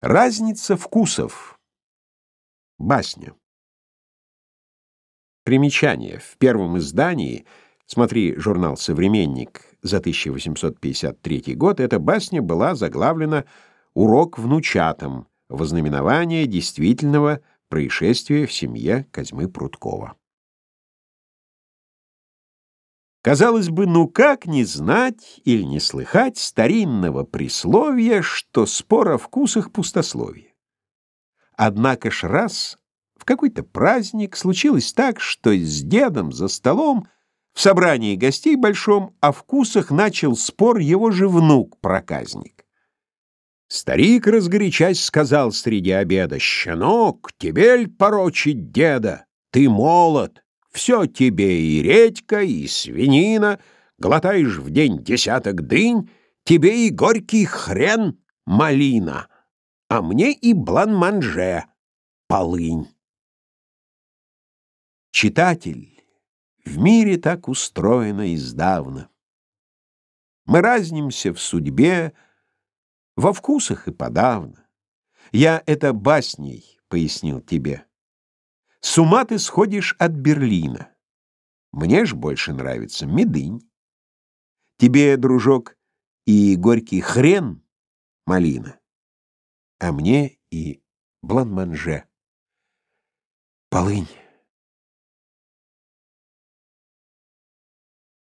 Разница вкусов. Басня. Примечание. В первом издании, смотри журнал «Современник» за 1853 год, эта басня была заглавлена «Урок внучатам. Вознаменование действительного происшествия в семье Козьмы Прудкова». Казалось бы, ну как не знать или не слыхать старинного присловия, что спор о вкусах пустословие. Однако ж раз в какой-то праздник случилось так, что с дедом за столом в собрании гостей большом о вкусах начал спор его же внук-проказник. Старик, разгорячась, сказал среди обеда, «Щенок, тебе ль порочить деда? Ты молод, все тебе и редька, и свинина, глотаешь в день десяток дынь, тебе и горький хрен малина, а мне и блан-манже полынь. Читатель, в мире так устроено издавна. Мы разнимся в судьбе, во вкусах и подавно. Я это басней пояснил тебе. С ума ты сходишь от Берлина. Мне ж больше нравится медынь. Тебе, дружок, и горький хрен малина, а мне и бланманже полынь.